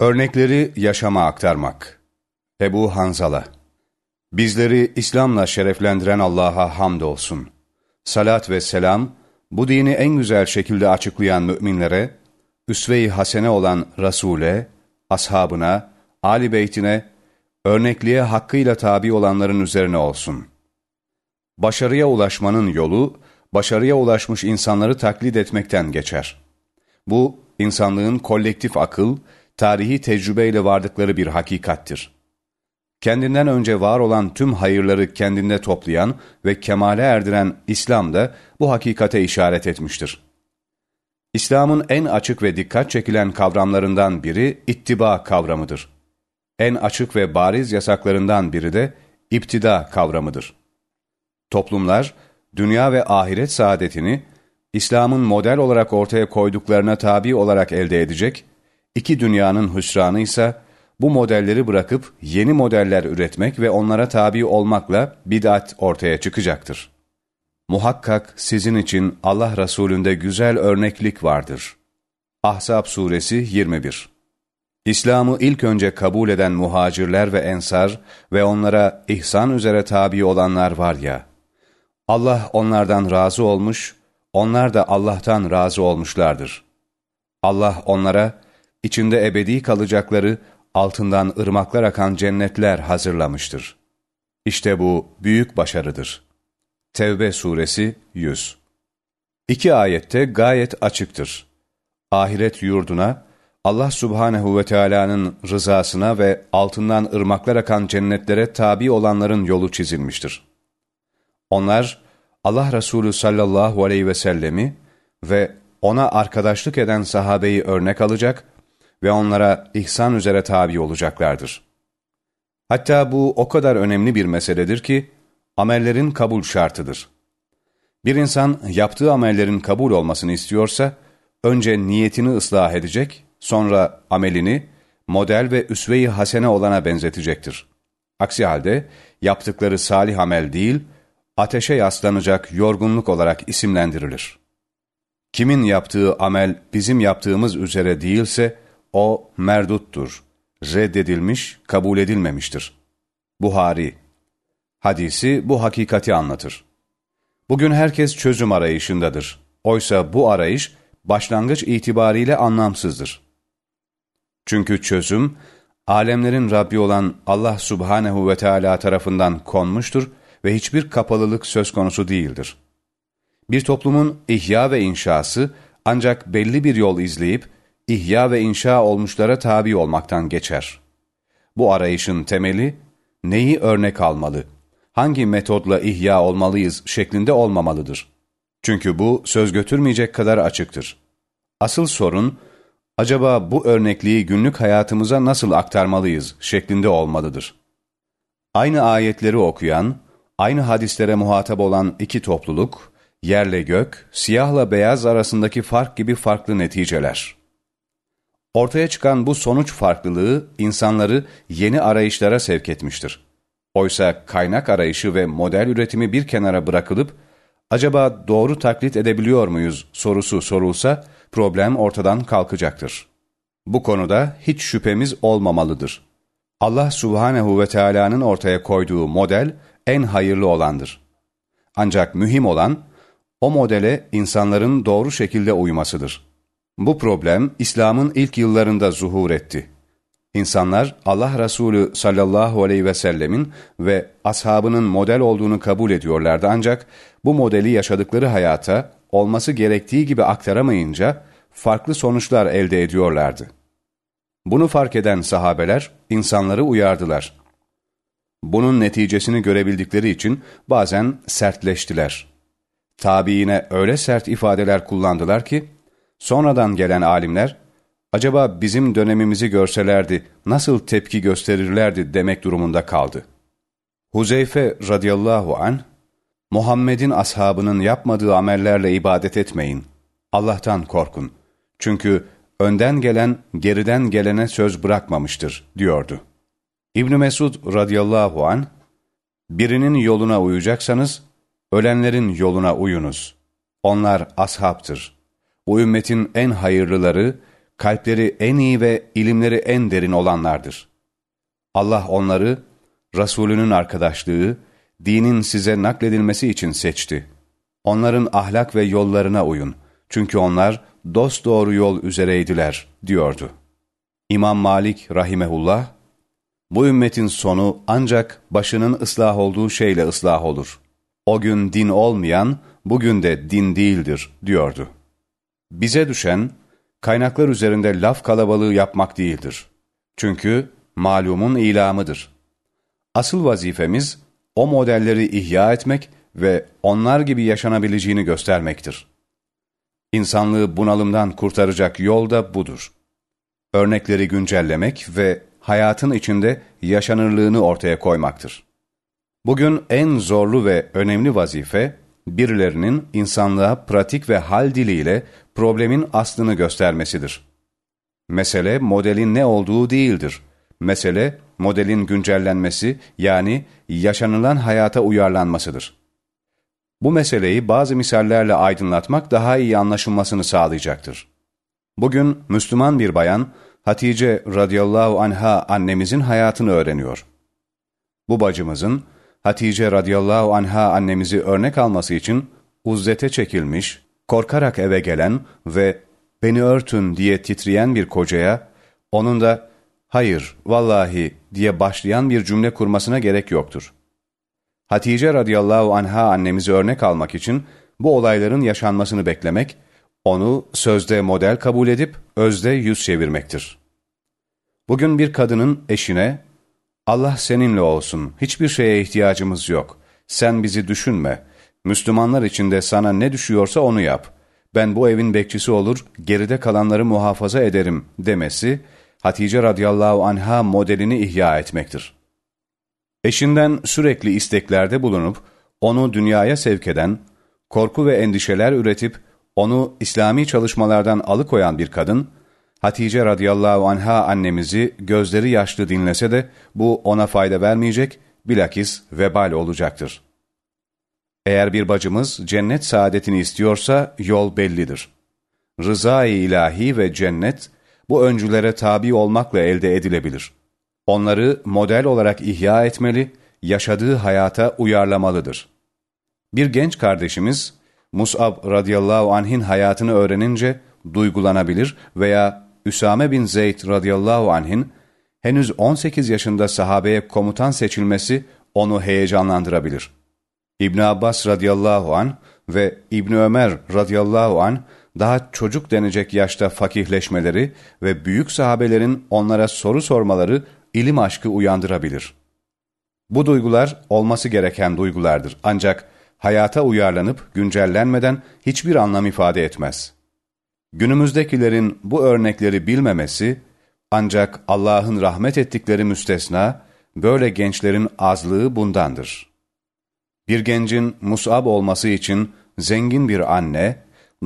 Örnekleri yaşama aktarmak. Ebu Hanzala Bizleri İslam'la şereflendiren Allah'a hamdolsun. Salat ve selam, bu dini en güzel şekilde açıklayan müminlere, üsve-i hasene olan Resul'e, ashabına, Ali beytine, örnekliğe hakkıyla tabi olanların üzerine olsun. Başarıya ulaşmanın yolu, başarıya ulaşmış insanları taklit etmekten geçer. Bu, insanlığın kolektif akıl, tarihi tecrübeyle vardıkları bir hakikattir. Kendinden önce var olan tüm hayırları kendinde toplayan ve kemale erdiren İslam da bu hakikate işaret etmiştir. İslam'ın en açık ve dikkat çekilen kavramlarından biri ittiba kavramıdır. En açık ve bariz yasaklarından biri de iptida kavramıdır. Toplumlar, dünya ve ahiret saadetini İslam'ın model olarak ortaya koyduklarına tabi olarak elde edecek İki dünyanın hüsranı ise bu modelleri bırakıp yeni modeller üretmek ve onlara tabi olmakla bid'at ortaya çıkacaktır. Muhakkak sizin için Allah Resulü'nde güzel örneklik vardır. Ahzab Suresi 21 İslam'ı ilk önce kabul eden muhacirler ve ensar ve onlara ihsan üzere tabi olanlar var ya, Allah onlardan razı olmuş, onlar da Allah'tan razı olmuşlardır. Allah onlara, içinde ebedi kalacakları, altından ırmaklar akan cennetler hazırlamıştır. İşte bu büyük başarıdır. Tevbe suresi 100 İki ayette gayet açıktır. Ahiret yurduna, Allah subhanehu ve Teala'nın rızasına ve altından ırmaklar akan cennetlere tabi olanların yolu çizilmiştir. Onlar, Allah Resulü sallallahu aleyhi ve sellemi ve ona arkadaşlık eden sahabeyi örnek alacak ve onlara ihsan üzere tabi olacaklardır. Hatta bu o kadar önemli bir meseledir ki, amellerin kabul şartıdır. Bir insan yaptığı amellerin kabul olmasını istiyorsa, önce niyetini ıslah edecek, sonra amelini model ve üsve-i hasene olana benzetecektir. Aksi halde yaptıkları salih amel değil, ateşe yaslanacak yorgunluk olarak isimlendirilir. Kimin yaptığı amel bizim yaptığımız üzere değilse, o merduttur, reddedilmiş, kabul edilmemiştir. Buhari Hadisi bu hakikati anlatır. Bugün herkes çözüm arayışındadır. Oysa bu arayış başlangıç itibariyle anlamsızdır. Çünkü çözüm, alemlerin Rabbi olan Allah subhanehu ve Teala tarafından konmuştur ve hiçbir kapalılık söz konusu değildir. Bir toplumun ihya ve inşası ancak belli bir yol izleyip ihya ve inşa olmuşlara tabi olmaktan geçer. Bu arayışın temeli, neyi örnek almalı, hangi metodla ihya olmalıyız şeklinde olmamalıdır. Çünkü bu söz götürmeyecek kadar açıktır. Asıl sorun, acaba bu örnekliği günlük hayatımıza nasıl aktarmalıyız şeklinde olmalıdır. Aynı ayetleri okuyan, aynı hadislere muhatap olan iki topluluk, yerle gök, siyahla beyaz arasındaki fark gibi farklı neticeler. Ortaya çıkan bu sonuç farklılığı insanları yeni arayışlara sevk etmiştir. Oysa kaynak arayışı ve model üretimi bir kenara bırakılıp, acaba doğru taklit edebiliyor muyuz sorusu sorulsa, problem ortadan kalkacaktır. Bu konuda hiç şüphemiz olmamalıdır. Allah subhanehu ve Teala'nın ortaya koyduğu model en hayırlı olandır. Ancak mühim olan, o modele insanların doğru şekilde uymasıdır. Bu problem İslam'ın ilk yıllarında zuhur etti. İnsanlar Allah Resulü sallallahu aleyhi ve sellemin ve ashabının model olduğunu kabul ediyorlardı ancak bu modeli yaşadıkları hayata olması gerektiği gibi aktaramayınca farklı sonuçlar elde ediyorlardı. Bunu fark eden sahabeler insanları uyardılar. Bunun neticesini görebildikleri için bazen sertleştiler. Tabiine öyle sert ifadeler kullandılar ki, Sonradan gelen alimler, acaba bizim dönemimizi görselerdi nasıl tepki gösterirlerdi demek durumunda kaldı. Huzeyfe radıyallahu an Muhammed'in ashabının yapmadığı amellerle ibadet etmeyin. Allah'tan korkun. Çünkü önden gelen geriden gelene söz bırakmamıştır diyordu. İbn Mesud radıyallahu an birinin yoluna uyacaksanız ölenlerin yoluna uyunuz. Onlar ashabtır. Bu ümmetin en hayırlıları, kalpleri en iyi ve ilimleri en derin olanlardır. Allah onları, Resulünün arkadaşlığı, dinin size nakledilmesi için seçti. Onların ahlak ve yollarına uyun. Çünkü onlar dost doğru yol üzereydiler, diyordu. İmam Malik rahimehullah, bu ümmetin sonu ancak başının ıslah olduğu şeyle ıslah olur. O gün din olmayan, bugün de din değildir, diyordu. Bize düşen, kaynaklar üzerinde laf kalabalığı yapmak değildir. Çünkü malumun ilamıdır. Asıl vazifemiz, o modelleri ihya etmek ve onlar gibi yaşanabileceğini göstermektir. İnsanlığı bunalımdan kurtaracak yol da budur. Örnekleri güncellemek ve hayatın içinde yaşanırlığını ortaya koymaktır. Bugün en zorlu ve önemli vazife, birilerinin insanlığa pratik ve hal diliyle problemin aslını göstermesidir. Mesele modelin ne olduğu değildir. Mesele modelin güncellenmesi yani yaşanılan hayata uyarlanmasıdır. Bu meseleyi bazı misallerle aydınlatmak daha iyi anlaşılmasını sağlayacaktır. Bugün Müslüman bir bayan Hatice radıyallahu anha annemizin hayatını öğreniyor. Bu bacımızın Hatice radıyallahu anha annemizi örnek alması için uzzete çekilmiş, korkarak eve gelen ve beni örtün diye titreyen bir kocaya, onun da hayır, vallahi diye başlayan bir cümle kurmasına gerek yoktur. Hatice radıyallahu anha annemizi örnek almak için bu olayların yaşanmasını beklemek, onu sözde model kabul edip özde yüz çevirmektir. Bugün bir kadının eşine, Allah seninle olsun, hiçbir şeye ihtiyacımız yok, sen bizi düşünme, Müslümanlar içinde sana ne düşüyorsa onu yap, ben bu evin bekçisi olur, geride kalanları muhafaza ederim demesi, Hatice radıyallahu anha modelini ihya etmektir. Eşinden sürekli isteklerde bulunup, onu dünyaya sevk eden, korku ve endişeler üretip, onu İslami çalışmalardan alıkoyan bir kadın, Hatice radıyallahu anha annemizi gözleri yaşlı dinlese de bu ona fayda vermeyecek, bilakis vebal olacaktır. Eğer bir bacımız cennet saadetini istiyorsa yol bellidir. Rıza-i ilahi ve cennet bu öncülere tabi olmakla elde edilebilir. Onları model olarak ihya etmeli, yaşadığı hayata uyarlamalıdır. Bir genç kardeşimiz, Mus'ab radıyallahu anh'in hayatını öğrenince duygulanabilir veya Üsame bin Zeyd radıyallahu anh'in henüz 18 yaşında sahabeye komutan seçilmesi onu heyecanlandırabilir. İbn Abbas radıyallahu an ve İbn Ömer radıyallahu an daha çocuk denecek yaşta fakihleşmeleri ve büyük sahabelerin onlara soru sormaları ilim aşkı uyandırabilir. Bu duygular olması gereken duygulardır ancak hayata uyarlanıp güncellenmeden hiçbir anlam ifade etmez. Günümüzdekilerin bu örnekleri bilmemesi, ancak Allah'ın rahmet ettikleri müstesna, böyle gençlerin azlığı bundandır. Bir gencin musab olması için zengin bir anne,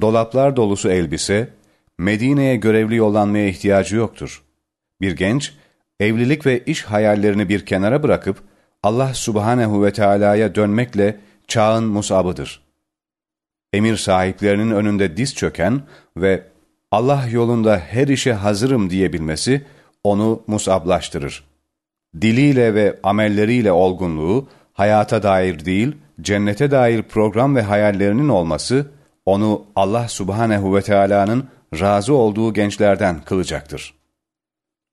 dolaplar dolusu elbise, Medine'ye görevli yollanmaya ihtiyacı yoktur. Bir genç, evlilik ve iş hayallerini bir kenara bırakıp, Allah subhanehu ve Teala'ya dönmekle çağın musabıdır. Emir sahiplerinin önünde diz çöken ve Allah yolunda her işe hazırım diyebilmesi onu musablaştırır. Diliyle ve amelleriyle olgunluğu, hayata dair değil, cennete dair program ve hayallerinin olması, onu Allah subhanehu ve Teala'nın razı olduğu gençlerden kılacaktır.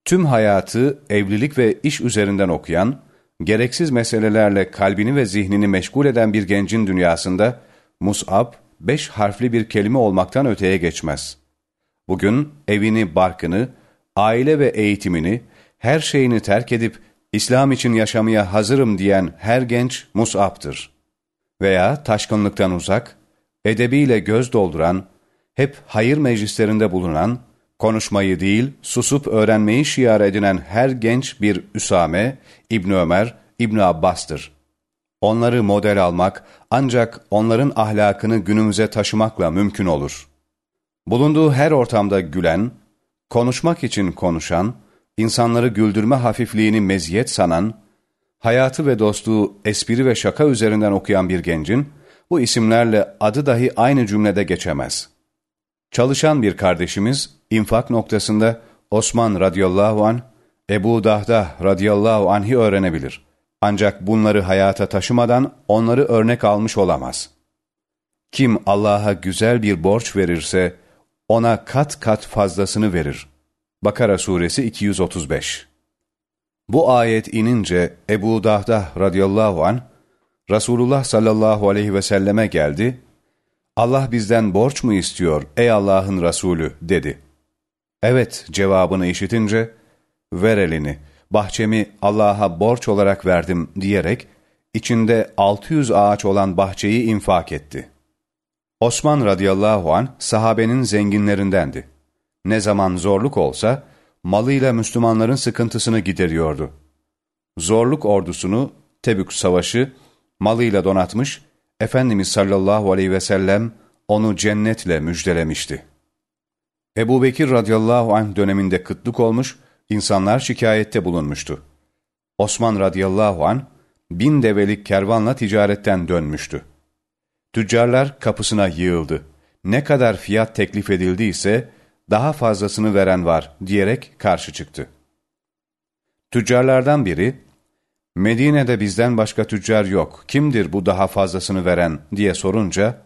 Tüm hayatı evlilik ve iş üzerinden okuyan, gereksiz meselelerle kalbini ve zihnini meşgul eden bir gencin dünyasında, Mus'ab, beş harfli bir kelime olmaktan öteye geçmez. Bugün evini, barkını, aile ve eğitimini, her şeyini terk edip İslam için yaşamaya hazırım diyen her genç Mus'ab'tır. Veya taşkınlıktan uzak, edebiyle göz dolduran, hep hayır meclislerinde bulunan, konuşmayı değil, susup öğrenmeyi şiar edinen her genç bir Üsame, İbn Ömer, İbn Abbas'tır. Onları model almak ancak onların ahlakını günümüze taşımakla mümkün olur. Bulunduğu her ortamda gülen, konuşmak için konuşan, insanları güldürme hafifliğini meziyet sanan, hayatı ve dostluğu espri ve şaka üzerinden okuyan bir gencin, bu isimlerle adı dahi aynı cümlede geçemez. Çalışan bir kardeşimiz infak noktasında Osman radıyallahu an, Ebu Dahda radıyallahu anh'i öğrenebilir. Ancak bunları hayata taşımadan onları örnek almış olamaz. Kim Allah'a güzel bir borç verirse, ona kat kat fazlasını verir. Bakara suresi 235 Bu ayet inince Ebu Dahda radıyallahu an Resulullah sallallahu aleyhi ve selleme geldi. Allah bizden borç mu istiyor ey Allah'ın Resulü dedi. Evet cevabını işitince ver elini bahçemi Allah'a borç olarak verdim diyerek içinde 600 ağaç olan bahçeyi infak etti. Osman radıyallahu an sahabenin zenginlerindendi. Ne zaman zorluk olsa malıyla Müslümanların sıkıntısını gideriyordu. Zorluk ordusunu Tebük Savaşı malıyla donatmış, Efendimiz sallallahu aleyhi ve sellem onu cennetle müjdelemişti. Ebu Bekir radıyallahu anh döneminde kıtlık olmuş, insanlar şikayette bulunmuştu. Osman radıyallahu anh bin develik kervanla ticaretten dönmüştü. Tüccarlar kapısına yığıldı. Ne kadar fiyat teklif edildiyse daha fazlasını veren var diyerek karşı çıktı. Tüccarlardan biri, Medine'de bizden başka tüccar yok, kimdir bu daha fazlasını veren diye sorunca,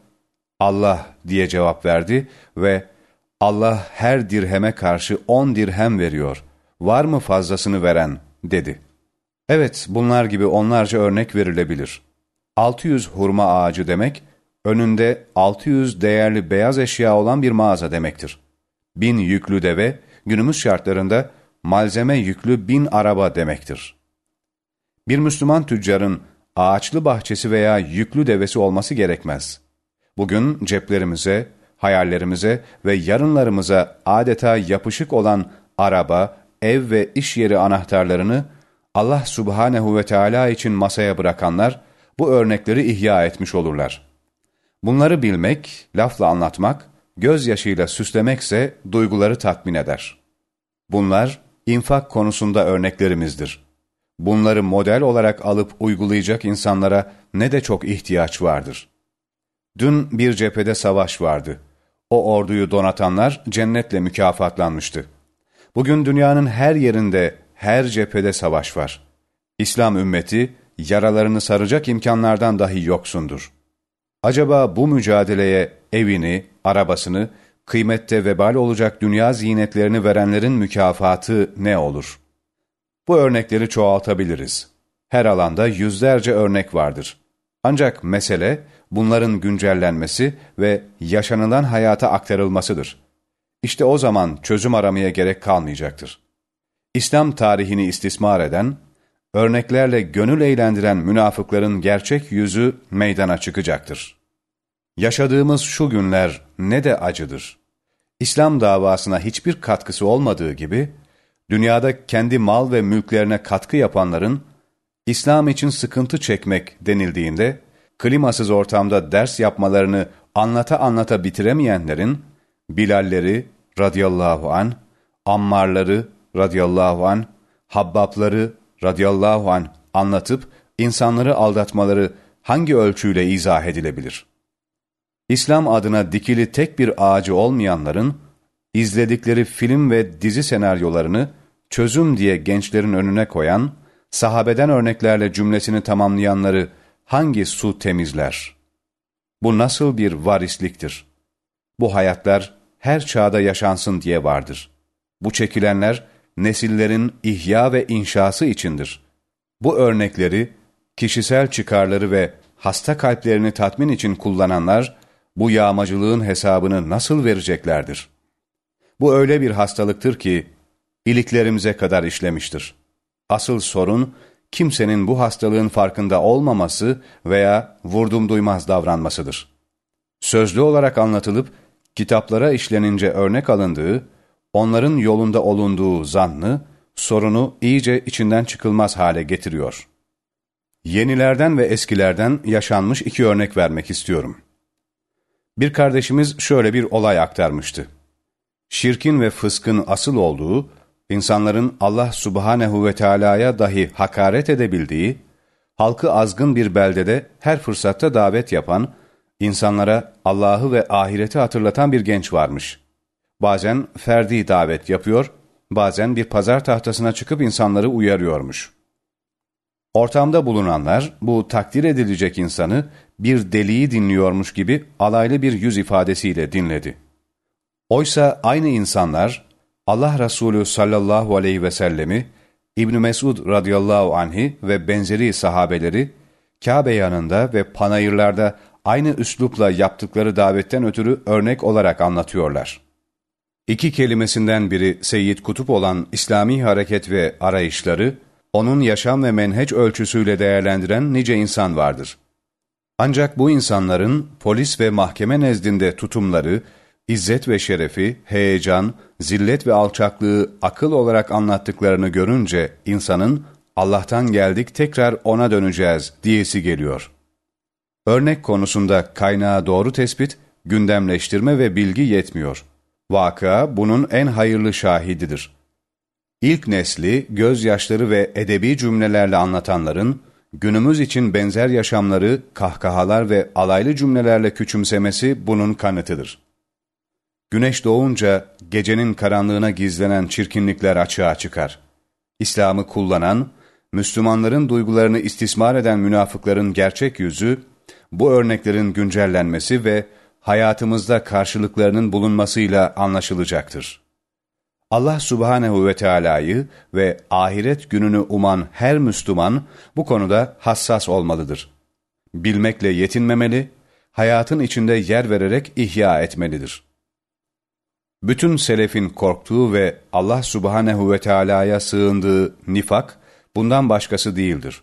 Allah diye cevap verdi ve Allah her dirheme karşı on dirhem veriyor, var mı fazlasını veren dedi. Evet bunlar gibi onlarca örnek verilebilir. 600 hurma ağacı demek, önünde 600 değerli beyaz eşya olan bir mağaza demektir. Bin yüklü deve, günümüz şartlarında malzeme yüklü bin araba demektir. Bir Müslüman tüccarın ağaçlı bahçesi veya yüklü devesi olması gerekmez. Bugün ceplerimize, hayallerimize ve yarınlarımıza adeta yapışık olan araba, ev ve iş yeri anahtarlarını Allah subhanehu ve Teala için masaya bırakanlar bu örnekleri ihya etmiş olurlar. Bunları bilmek, lafla anlatmak, gözyaşıyla süslemekse duyguları tatmin eder. Bunlar infak konusunda örneklerimizdir. Bunları model olarak alıp uygulayacak insanlara ne de çok ihtiyaç vardır. Dün bir cephede savaş vardı. O orduyu donatanlar cennetle mükafatlanmıştı. Bugün dünyanın her yerinde, her cephede savaş var. İslam ümmeti yaralarını saracak imkanlardan dahi yoksundur. Acaba bu mücadeleye evini, arabasını, kıymette vebal olacak dünya zinetlerini verenlerin mükafatı ne olur? Bu örnekleri çoğaltabiliriz. Her alanda yüzlerce örnek vardır. Ancak mesele bunların güncellenmesi ve yaşanılan hayata aktarılmasıdır. İşte o zaman çözüm aramaya gerek kalmayacaktır. İslam tarihini istismar eden, örneklerle gönül eğlendiren münafıkların gerçek yüzü meydana çıkacaktır. Yaşadığımız şu günler ne de acıdır. İslam davasına hiçbir katkısı olmadığı gibi, dünyada kendi mal ve mülklerine katkı yapanların, İslam için sıkıntı çekmek denildiğinde, klimasız ortamda ders yapmalarını anlata anlata bitiremeyenlerin, Bilalleri radıyallahu an, Ammarları radıyallahu an, Habbapları radıyallahu an anlatıp insanları aldatmaları hangi ölçüyle izah edilebilir? İslam adına dikili tek bir ağacı olmayanların, izledikleri film ve dizi senaryolarını çözüm diye gençlerin önüne koyan, sahabeden örneklerle cümlesini tamamlayanları hangi su temizler? Bu nasıl bir varisliktir? Bu hayatlar her çağda yaşansın diye vardır. Bu çekilenler nesillerin ihya ve inşası içindir. Bu örnekleri kişisel çıkarları ve hasta kalplerini tatmin için kullananlar bu yağmacılığın hesabını nasıl vereceklerdir? Bu öyle bir hastalıktır ki iliklerimize kadar işlemiştir. Asıl sorun kimsenin bu hastalığın farkında olmaması veya vurdum duymaz davranmasıdır. Sözlü olarak anlatılıp kitaplara işlenince örnek alındığı, onların yolunda olunduğu zannı, sorunu iyice içinden çıkılmaz hale getiriyor. Yenilerden ve eskilerden yaşanmış iki örnek vermek istiyorum. Bir kardeşimiz şöyle bir olay aktarmıştı. Şirkin ve fıskın asıl olduğu, insanların Allah subhanehu ve Teala'ya dahi hakaret edebildiği, halkı azgın bir beldede her fırsatta davet yapan, İnsanlara Allah'ı ve ahireti hatırlatan bir genç varmış. Bazen ferdi davet yapıyor, bazen bir pazar tahtasına çıkıp insanları uyarıyormuş. Ortamda bulunanlar bu takdir edilecek insanı bir deliği dinliyormuş gibi alaylı bir yüz ifadesiyle dinledi. Oysa aynı insanlar Allah Resulü sallallahu aleyhi ve sellemi, İbn Mesud radıyallahu anhi ve benzeri sahabeleri Kabe yanında ve panayırlarda aynı üslupla yaptıkları davetten ötürü örnek olarak anlatıyorlar. İki kelimesinden biri Seyyid Kutup olan İslami hareket ve arayışları, onun yaşam ve menheç ölçüsüyle değerlendiren nice insan vardır. Ancak bu insanların polis ve mahkeme nezdinde tutumları, izzet ve şerefi, heyecan, zillet ve alçaklığı akıl olarak anlattıklarını görünce insanın Allah'tan geldik tekrar ona döneceğiz diyesi geliyor. Örnek konusunda kaynağı doğru tespit, gündemleştirme ve bilgi yetmiyor. Vaka bunun en hayırlı şahididir. İlk nesli gözyaşları ve edebi cümlelerle anlatanların, günümüz için benzer yaşamları kahkahalar ve alaylı cümlelerle küçümsemesi bunun kanıtıdır. Güneş doğunca gecenin karanlığına gizlenen çirkinlikler açığa çıkar. İslam'ı kullanan, Müslümanların duygularını istismar eden münafıkların gerçek yüzü, bu örneklerin güncellenmesi ve hayatımızda karşılıklarının bulunmasıyla anlaşılacaktır. Allah subhanehu ve Teala'yı ve ahiret gününü uman her Müslüman bu konuda hassas olmalıdır. Bilmekle yetinmemeli, hayatın içinde yer vererek ihya etmelidir. Bütün selefin korktuğu ve Allah subhanehu ve Teala'ya sığındığı nifak, bundan başkası değildir.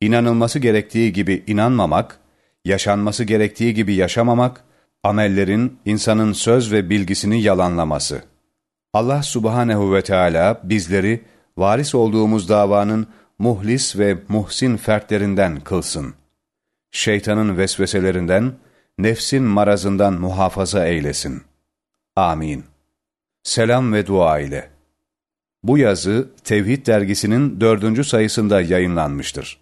İnanılması gerektiği gibi inanmamak, yaşanması gerektiği gibi yaşamamak, amellerin insanın söz ve bilgisini yalanlaması. Allah subhanehu ve Teala bizleri varis olduğumuz davanın muhlis ve muhsin fertlerinden kılsın. Şeytanın vesveselerinden, nefsin marazından muhafaza eylesin. Amin. Selam ve dua ile. Bu yazı Tevhid dergisinin dördüncü sayısında yayınlanmıştır.